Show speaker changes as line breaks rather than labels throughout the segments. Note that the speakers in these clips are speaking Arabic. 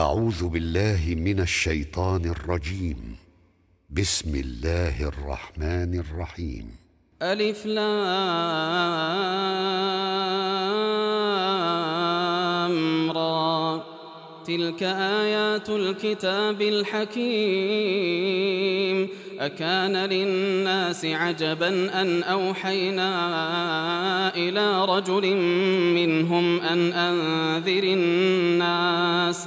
أعوذ بالله من الشيطان الرجيم. بسم الله الرحمن الرحيم.
ألف لام را. تلك آيات الكتاب الحكيم. أكان للناس عجبا أن أوحينا إلى رجل منهم أن أنذر الناس.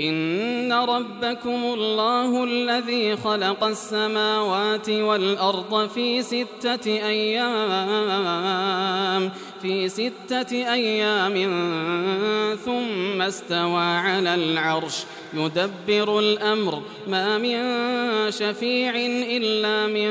إن ربكم الله الذي خلق السماوات والأرض في ستة أيام في ستة أيام ثم استوى على العرش يدبر الأمر ما من شفيع إلا من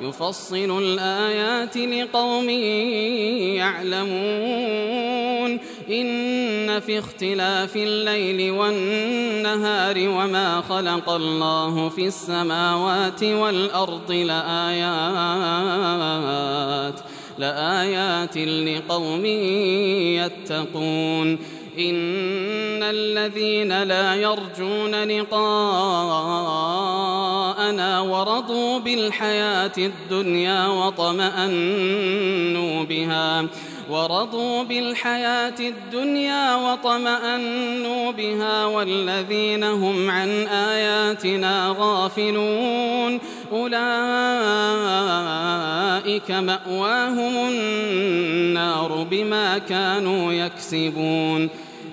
يفصل الآيات لقوم يعلمون. إن في اختلاف الليل والنهار وما خلق الله في السماوات والأرض لآيات لآيات لقوم يتقون. إن الذين لا يرجون لقاءنا ورضوا بالحياة الدنيا وطمأنوا بها. ورضوا بالحياة الدنيا وطمأنوا بها والذين هم عن آياتنا غافلون. أولئك مأواهم النار بما كانوا يكسبون.